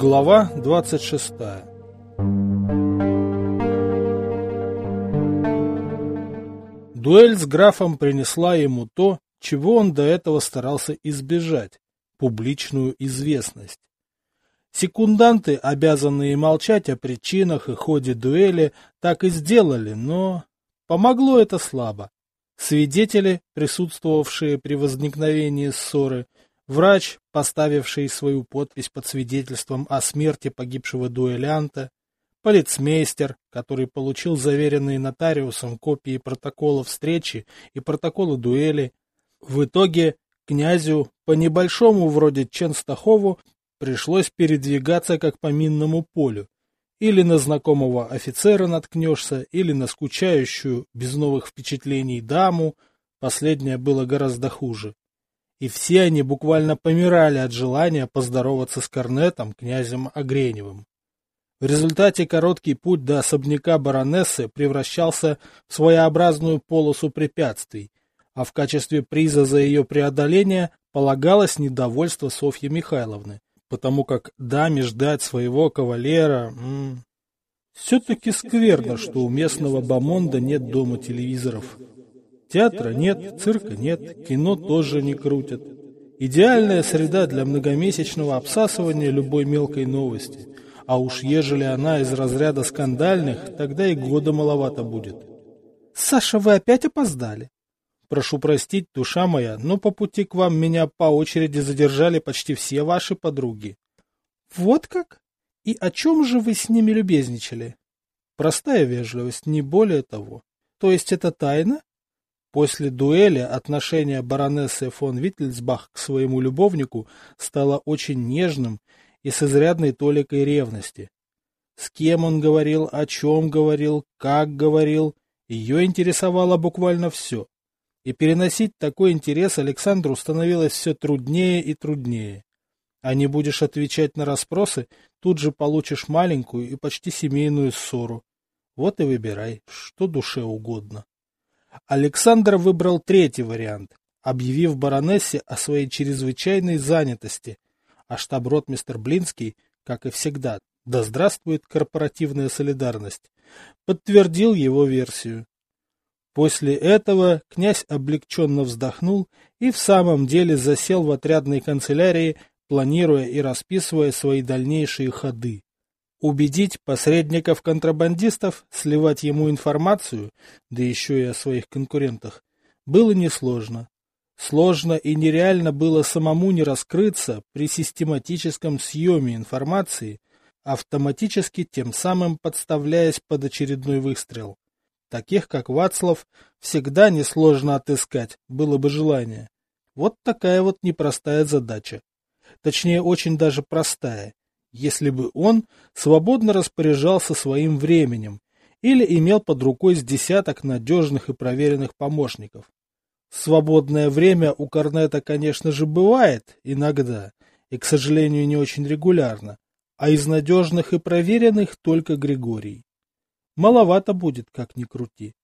Глава 26 Дуэль с графом принесла ему то, чего он до этого старался избежать – публичную известность. Секунданты, обязанные молчать о причинах и ходе дуэли, так и сделали, но помогло это слабо. Свидетели, присутствовавшие при возникновении ссоры, врач, поставивший свою подпись под свидетельством о смерти погибшего дуэлянта, полицмейстер, который получил заверенные нотариусом копии протоколов встречи и протоколы дуэли. В итоге князю, по небольшому вроде Ченстахову, пришлось передвигаться как по минному полю, или на знакомого офицера наткнешься, или на скучающую, без новых впечатлений даму, последнее было гораздо хуже. И все они буквально помирали от желания поздороваться с корнетом, князем Огреневым. В результате короткий путь до особняка баронессы превращался в своеобразную полосу препятствий, а в качестве приза за ее преодоление полагалось недовольство Софьи Михайловны, потому как даме ждать своего кавалера... Все-таки скверно, что у местного бомонда нет дома телевизоров. Театра нет, цирка нет, кино тоже не крутят. Идеальная среда для многомесячного обсасывания любой мелкой новости. А уж ежели она из разряда скандальных, тогда и года маловато будет. «Саша, вы опять опоздали?» Прошу простить, душа моя, но по пути к вам меня по очереди задержали почти все ваши подруги. Вот как? И о чем же вы с ними любезничали? Простая вежливость, не более того. То есть это тайна? После дуэли отношение баронессы фон Виттельсбах к своему любовнику стало очень нежным и с изрядной толикой ревности. С кем он говорил, о чем говорил, как говорил, ее интересовало буквально все и переносить такой интерес Александру становилось все труднее и труднее. А не будешь отвечать на расспросы, тут же получишь маленькую и почти семейную ссору. Вот и выбирай, что душе угодно. Александр выбрал третий вариант, объявив баронессе о своей чрезвычайной занятости, а штаб-ротмистер Блинский, как и всегда, да здравствует корпоративная солидарность, подтвердил его версию. После этого князь облегченно вздохнул и в самом деле засел в отрядной канцелярии, планируя и расписывая свои дальнейшие ходы. Убедить посредников-контрабандистов сливать ему информацию, да еще и о своих конкурентах, было несложно. Сложно и нереально было самому не раскрыться при систематическом съеме информации, автоматически тем самым подставляясь под очередной выстрел. Таких, как Вацлав, всегда несложно отыскать, было бы желание. Вот такая вот непростая задача. Точнее, очень даже простая, если бы он свободно распоряжался своим временем или имел под рукой с десяток надежных и проверенных помощников. Свободное время у Корнета, конечно же, бывает иногда, и, к сожалению, не очень регулярно, а из надежных и проверенных только Григорий маловато будет, как ни крути.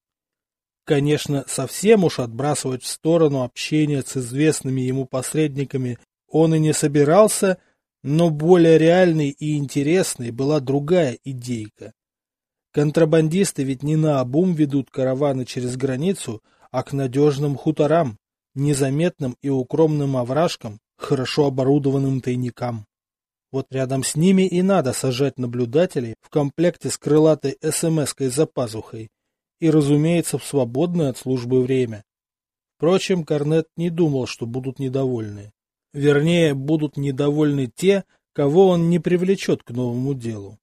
Конечно, совсем уж отбрасывать в сторону общения с известными ему посредниками он и не собирался, но более реальной и интересной была другая идейка. Контрабандисты ведь не на обум ведут караваны через границу, а к надежным хуторам, незаметным и укромным овражкам, хорошо оборудованным тайникам. Вот рядом с ними и надо сажать наблюдателей в комплекте с крылатой СМС-кой за пазухой и, разумеется, в свободное от службы время. Впрочем, Корнет не думал, что будут недовольны. Вернее, будут недовольны те, кого он не привлечет к новому делу.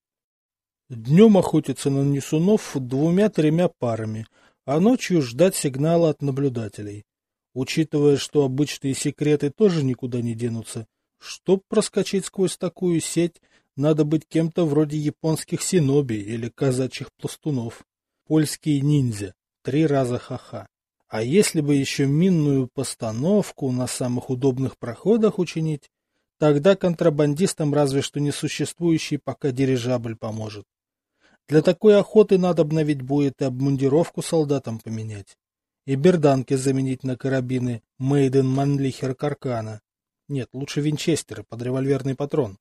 Днем охотиться на несунов двумя-тремя парами, а ночью ждать сигнала от наблюдателей. Учитывая, что обычные секреты тоже никуда не денутся, Чтоб проскочить сквозь такую сеть, надо быть кем-то вроде японских синоби или казачьих пластунов. Польские ниндзя. Три раза ха-ха. А если бы еще минную постановку на самых удобных проходах учинить, тогда контрабандистам разве что несуществующий пока дирижабль поможет. Для такой охоты надо обновить будет и обмундировку солдатам поменять. И берданки заменить на карабины Мейден Манлихер Каркана. Нет, лучше винчестеры под револьверный патрон.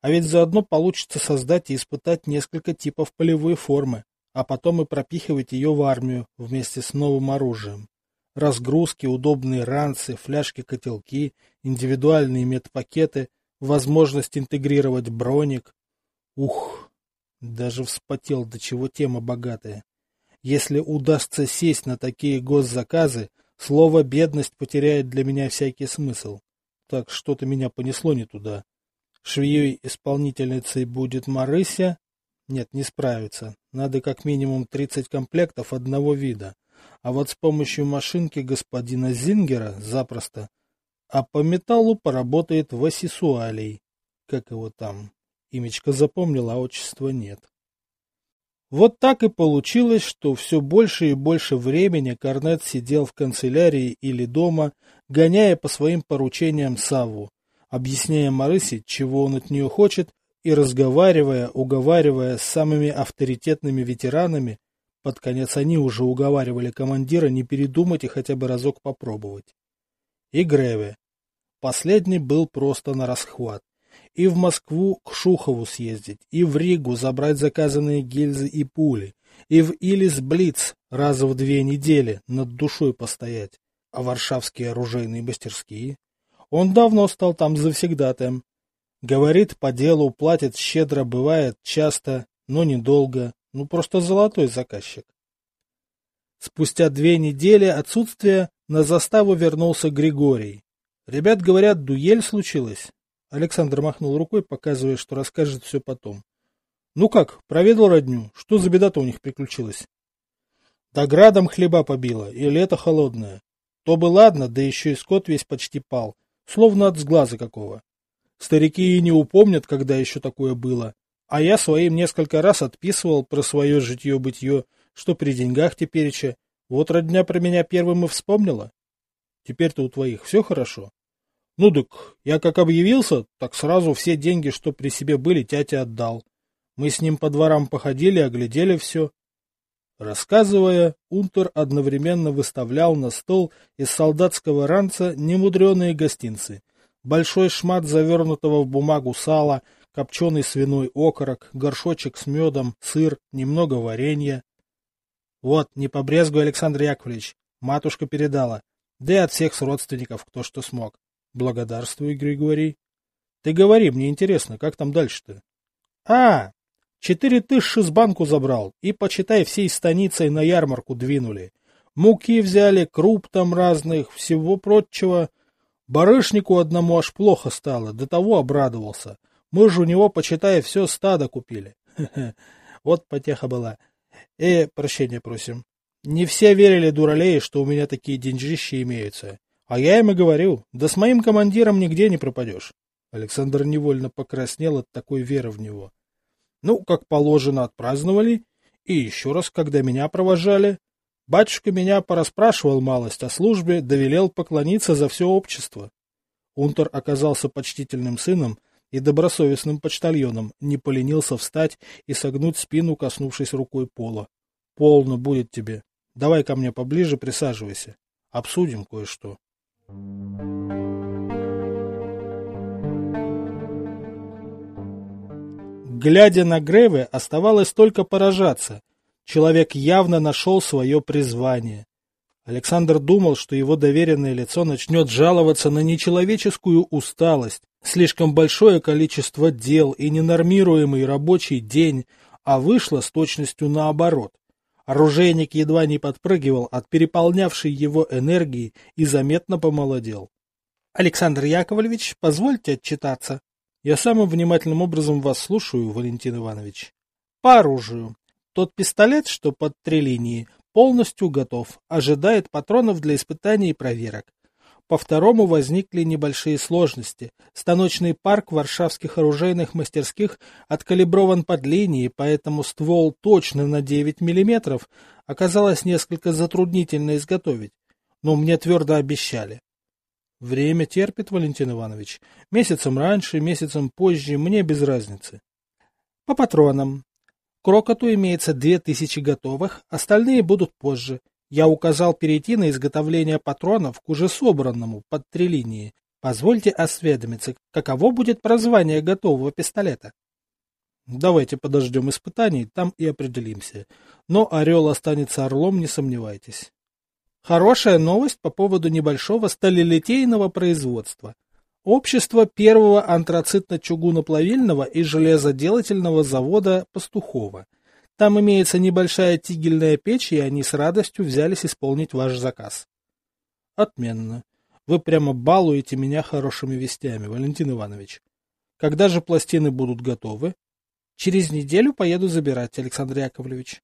А ведь заодно получится создать и испытать несколько типов полевой формы, а потом и пропихивать ее в армию вместе с новым оружием. Разгрузки, удобные ранцы, фляжки-котелки, индивидуальные медпакеты, возможность интегрировать броник. Ух, даже вспотел, до чего тема богатая. Если удастся сесть на такие госзаказы, слово «бедность» потеряет для меня всякий смысл. Так что-то меня понесло не туда. Швеей-исполнительницей будет Марыся? Нет, не справится. Надо как минимум 30 комплектов одного вида. А вот с помощью машинки господина Зингера запросто. А по металлу поработает Васисуалей. Как его там? Имечко запомнила, а отчества нет. Вот так и получилось, что все больше и больше времени Корнет сидел в канцелярии или дома, гоняя по своим поручениям Савву, объясняя Марысе, чего он от нее хочет, и разговаривая, уговаривая с самыми авторитетными ветеранами, под конец они уже уговаривали командира не передумать и хотя бы разок попробовать. И Греве. Последний был просто на расхват и в Москву к Шухову съездить, и в Ригу забрать заказанные гильзы и пули, и в Илис-Блиц раза в две недели над душой постоять, а варшавские оружейные мастерские. Он давно стал там завсегдатаем. Говорит, по делу платит щедро, бывает, часто, но недолго, ну просто золотой заказчик. Спустя две недели отсутствия на заставу вернулся Григорий. Ребят говорят, дуэль случилась. Александр махнул рукой, показывая, что расскажет все потом. Ну как, проведал родню? Что за беда-то у них приключилась? Да градом хлеба побило, и лето холодное. То бы ладно, да еще и скот весь почти пал, словно от сглаза какого. Старики и не упомнят, когда еще такое было. А я своим несколько раз отписывал про свое житье-бытье, что при деньгах тепереча. Вот родня про меня первым и вспомнила. Теперь-то у твоих все хорошо? Ну так, я как объявился, так сразу все деньги, что при себе были, тяте отдал. Мы с ним по дворам походили, оглядели все. Рассказывая, Унтер одновременно выставлял на стол из солдатского ранца немудреные гостинцы. Большой шмат завернутого в бумагу сала, копченый свиной окорок, горшочек с медом, сыр, немного варенья. Вот, не побрезгуй, Александр Яковлевич, матушка передала, да и от всех родственников, кто что смог. Благодарствую, Григорий. Ты говори, мне интересно, как там дальше-то? А, четыре тысячи с банку забрал, и, почитай, всей станицей на ярмарку двинули. Муки взяли, круп там разных, всего прочего. Барышнику одному аж плохо стало, до того обрадовался. Мы же у него, почитай, все стадо купили. Вот потеха была. Э, прощения просим. Не все верили, дуралеи, что у меня такие деньжищи имеются. А я им и говорю, да с моим командиром нигде не пропадешь. Александр невольно покраснел от такой веры в него. Ну, как положено, отпраздновали. И еще раз, когда меня провожали. Батюшка меня пораспрашивал малость о службе, довелел поклониться за все общество. Унтер оказался почтительным сыном и добросовестным почтальоном, не поленился встать и согнуть спину, коснувшись рукой пола. Полно будет тебе. Давай ко мне поближе, присаживайся. Обсудим кое-что. Глядя на Греве, оставалось только поражаться. Человек явно нашел свое призвание. Александр думал, что его доверенное лицо начнет жаловаться на нечеловеческую усталость, слишком большое количество дел и ненормируемый рабочий день, а вышло с точностью наоборот. Оружейник едва не подпрыгивал от переполнявшей его энергии и заметно помолодел. — Александр Яковлевич, позвольте отчитаться. — Я самым внимательным образом вас слушаю, Валентин Иванович. — По оружию. Тот пистолет, что под три линии, полностью готов, ожидает патронов для испытаний и проверок. По второму возникли небольшие сложности. Станочный парк варшавских оружейных мастерских откалиброван под линией, поэтому ствол точно на 9 мм оказалось несколько затруднительно изготовить. Но мне твердо обещали. Время терпит, Валентин Иванович. Месяцем раньше, месяцем позже, мне без разницы. По патронам. Крокоту имеется 2000 готовых, остальные будут позже. Я указал перейти на изготовление патронов к уже собранному под три линии. Позвольте осведомиться, каково будет прозвание готового пистолета? Давайте подождем испытаний, там и определимся. Но Орел останется орлом, не сомневайтесь. Хорошая новость по поводу небольшого сталелитейного производства. Общество первого антрацитно-чугуноплавильного и железоделательного завода Пастухова. Там имеется небольшая тигельная печь, и они с радостью взялись исполнить ваш заказ. Отменно. Вы прямо балуете меня хорошими вестями, Валентин Иванович. Когда же пластины будут готовы? Через неделю поеду забирать, Александр Яковлевич.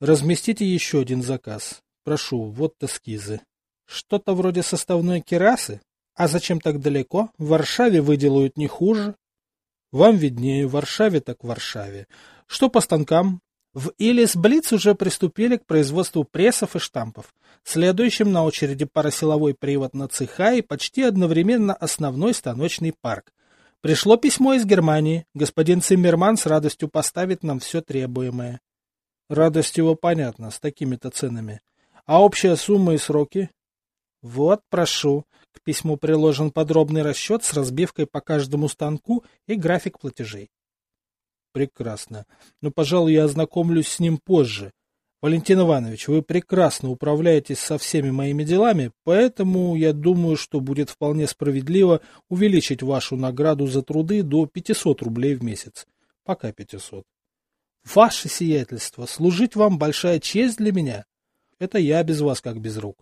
Разместите еще один заказ. Прошу, вот эскизы. Что-то вроде составной керасы? А зачем так далеко? В Варшаве выделают не хуже. Вам виднее, в Варшаве так в Варшаве. Что по станкам? В Илис Блиц уже приступили к производству прессов и штампов. Следующим на очереди парасиловой привод на цеха и почти одновременно основной станочный парк. Пришло письмо из Германии. Господин Циммерман с радостью поставит нам все требуемое. Радость его понятна, с такими-то ценами. А общая сумма и сроки? Вот, прошу. К письму приложен подробный расчет с разбивкой по каждому станку и график платежей. Прекрасно. Но, пожалуй, я ознакомлюсь с ним позже. Валентин Иванович, вы прекрасно управляетесь со всеми моими делами, поэтому я думаю, что будет вполне справедливо увеличить вашу награду за труды до 500 рублей в месяц. Пока 500. Ваше сиятельство, служить вам большая честь для меня. Это я без вас как без рук.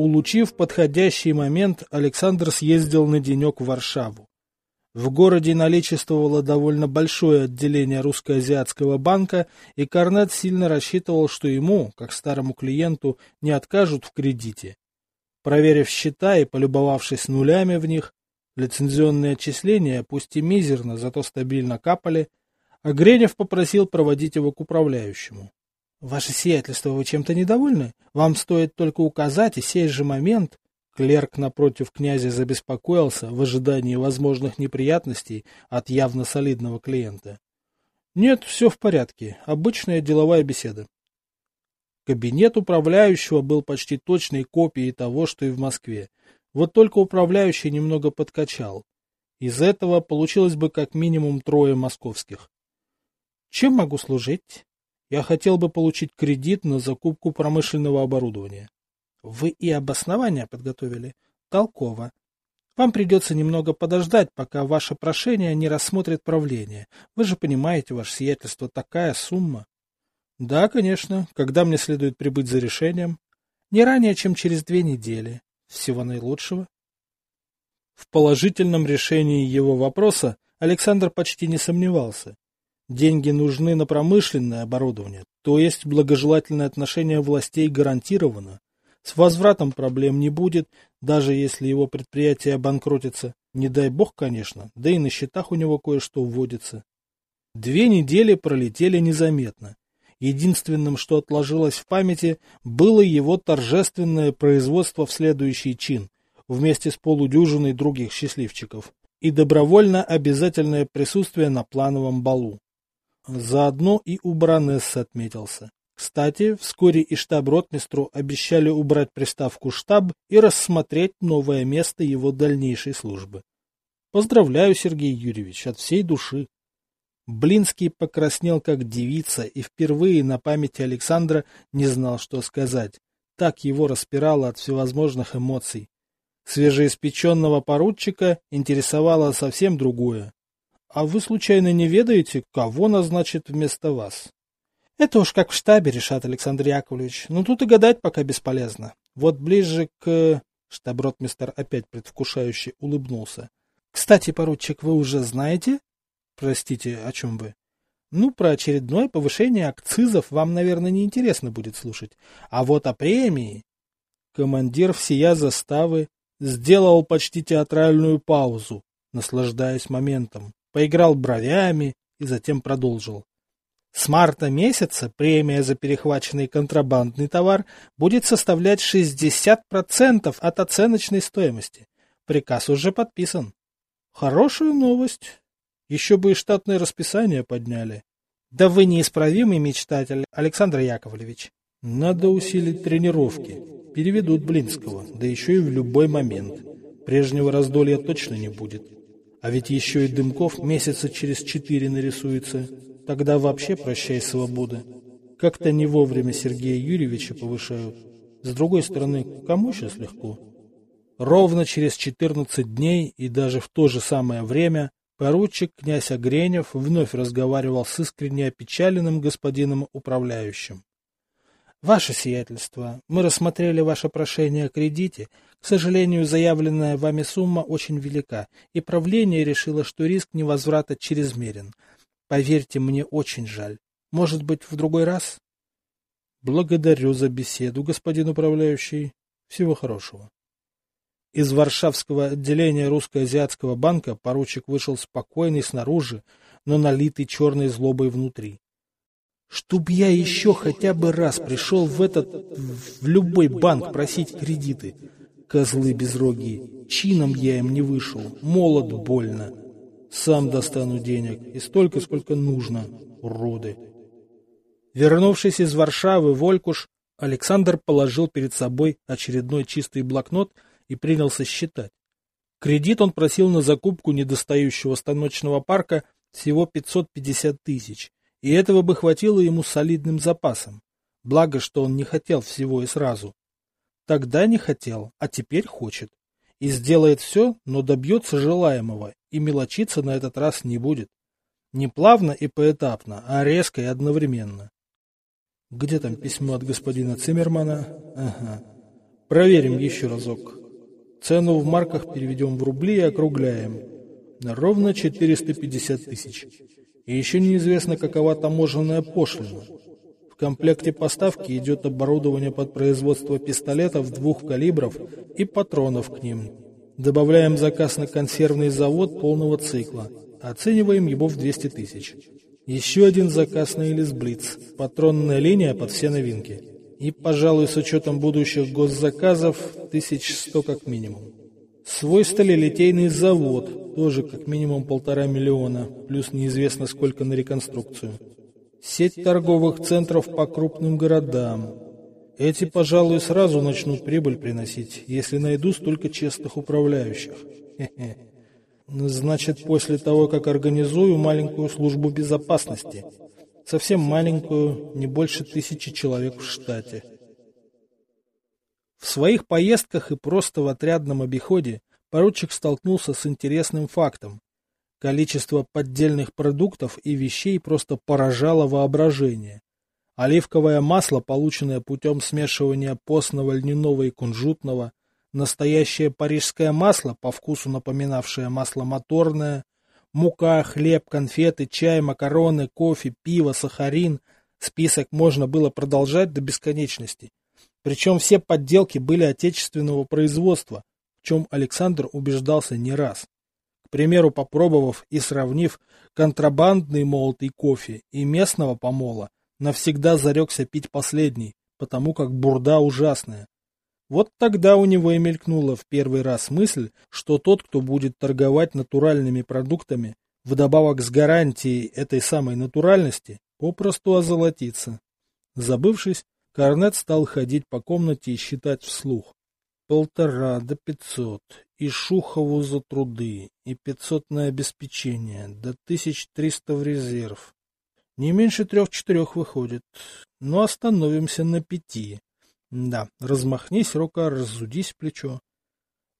Улучив подходящий момент, Александр съездил на денек в Варшаву. В городе наличествовало довольно большое отделение русско-азиатского банка, и Корнет сильно рассчитывал, что ему, как старому клиенту, не откажут в кредите. Проверив счета и полюбовавшись нулями в них, лицензионные отчисления, пусть и мизерно, зато стабильно капали, а Гренев попросил проводить его к управляющему. Ваше сиятельство, вы чем-то недовольны? Вам стоит только указать, и сей же момент... Клерк напротив князя забеспокоился в ожидании возможных неприятностей от явно солидного клиента. Нет, все в порядке. Обычная деловая беседа. Кабинет управляющего был почти точной копией того, что и в Москве. Вот только управляющий немного подкачал. Из этого получилось бы как минимум трое московских. Чем могу служить? Я хотел бы получить кредит на закупку промышленного оборудования. Вы и обоснования подготовили? Толково. Вам придется немного подождать, пока ваше прошение не рассмотрит правление. Вы же понимаете, ваше сиятельство, такая сумма. Да, конечно. Когда мне следует прибыть за решением? Не ранее, чем через две недели. Всего наилучшего. В положительном решении его вопроса Александр почти не сомневался. Деньги нужны на промышленное оборудование, то есть благожелательное отношение властей гарантировано. С возвратом проблем не будет, даже если его предприятие обанкротится. Не дай бог, конечно, да и на счетах у него кое-что вводится. Две недели пролетели незаметно. Единственным, что отложилось в памяти, было его торжественное производство в следующий чин, вместе с полудюжиной других счастливчиков, и добровольно обязательное присутствие на плановом балу. Заодно и у баронессы отметился. Кстати, вскоре и штаб-ротмистру обещали убрать приставку «штаб» и рассмотреть новое место его дальнейшей службы. Поздравляю, Сергей Юрьевич, от всей души. Блинский покраснел как девица и впервые на памяти Александра не знал, что сказать. Так его распирало от всевозможных эмоций. Свежеиспеченного поручика интересовало совсем другое. А вы случайно не ведаете, кого назначат вместо вас? Это уж как в штабе решат, Александр Яковлевич. Но тут и гадать пока бесполезно. Вот ближе к... Штаб-ротмистер опять предвкушающе улыбнулся. Кстати, поручик, вы уже знаете? Простите, о чем вы? Ну, про очередное повышение акцизов вам, наверное, не интересно будет слушать. А вот о премии... Командир всея заставы сделал почти театральную паузу, наслаждаясь моментом поиграл бровями и затем продолжил. С марта месяца премия за перехваченный контрабандный товар будет составлять 60% от оценочной стоимости. Приказ уже подписан. Хорошая новость. Еще бы и штатное расписание подняли. Да вы неисправимый мечтатель, Александр Яковлевич. Надо усилить тренировки. Переведут Блинского, да еще и в любой момент. Прежнего раздолья точно не будет. А ведь еще и Дымков месяца через четыре нарисуется. Тогда вообще прощай свобода. Как-то не вовремя Сергея Юрьевича повышают. С другой стороны, кому сейчас легко? Ровно через 14 дней и даже в то же самое время поручик князь Огренев вновь разговаривал с искренне опечаленным господином управляющим. Ваше сиятельство, мы рассмотрели ваше прошение о кредите. К сожалению, заявленная вами сумма очень велика, и правление решило, что риск невозврата чрезмерен. Поверьте, мне очень жаль. Может быть, в другой раз? Благодарю за беседу, господин управляющий. Всего хорошего. Из Варшавского отделения Русско-Азиатского банка поручик вышел спокойный снаружи, но налитый черной злобой внутри. Чтоб я еще хотя бы раз пришел в этот, в любой банк просить кредиты. Козлы безрогие, чином я им не вышел, молод больно. Сам достану денег, и столько, сколько нужно, уроды. Вернувшись из Варшавы в Олькуш, Александр положил перед собой очередной чистый блокнот и принялся считать. Кредит он просил на закупку недостающего станочного парка всего 550 тысяч, и этого бы хватило ему солидным запасом. Благо, что он не хотел всего и сразу. Тогда не хотел, а теперь хочет. И сделает все, но добьется желаемого, и мелочиться на этот раз не будет. Не плавно и поэтапно, а резко и одновременно. Где там письмо от господина Циммермана? Ага. Проверим еще разок. Цену в марках переведем в рубли и округляем. На ровно 450 тысяч. И еще неизвестно, какова таможенная пошлина. Комплекте поставки идет оборудование под производство пистолетов двух калибров и патронов к ним. Добавляем заказ на консервный завод полного цикла. Оцениваем его в 200 тысяч. Еще один заказ на Элис Блиц. Патронная линия под все новинки. И, пожалуй, с учетом будущих госзаказов, 1100 как минимум. Свой сталелитейный завод, тоже как минимум полтора миллиона, плюс неизвестно сколько на реконструкцию. Сеть торговых центров по крупным городам. Эти, пожалуй, сразу начнут прибыль приносить, если найду столько честных управляющих. Значит, после того, как организую маленькую службу безопасности. Совсем маленькую, не больше тысячи человек в штате. В своих поездках и просто в отрядном обиходе поручик столкнулся с интересным фактом. Количество поддельных продуктов и вещей просто поражало воображение. Оливковое масло, полученное путем смешивания постного, льняного и кунжутного, настоящее парижское масло, по вкусу напоминавшее масло моторное, мука, хлеб, конфеты, чай, макароны, кофе, пиво, сахарин. Список можно было продолжать до бесконечности. Причем все подделки были отечественного производства, в чем Александр убеждался не раз. Примеру, попробовав и сравнив контрабандный молотый кофе и местного помола, навсегда зарекся пить последний, потому как бурда ужасная. Вот тогда у него и мелькнула в первый раз мысль, что тот, кто будет торговать натуральными продуктами, вдобавок с гарантией этой самой натуральности, попросту озолотится. Забывшись, Корнет стал ходить по комнате и считать вслух. Полтора до пятьсот, и Шухову за труды, и пятьсот на обеспечение, до тысяч триста в резерв. Не меньше трех-четырех выходит, но остановимся на пяти. Да, размахнись рука, разудись плечо.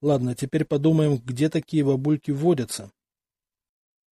Ладно, теперь подумаем, где такие бабульки водятся.